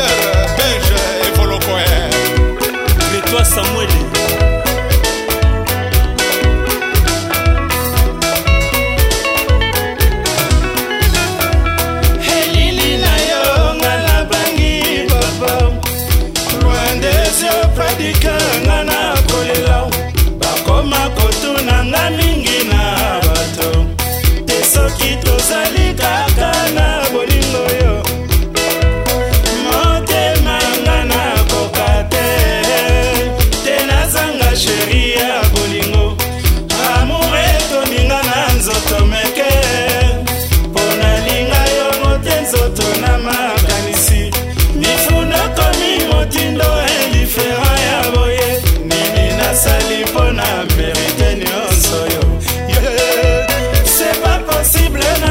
leader pege evolokoe letoa samueli problema.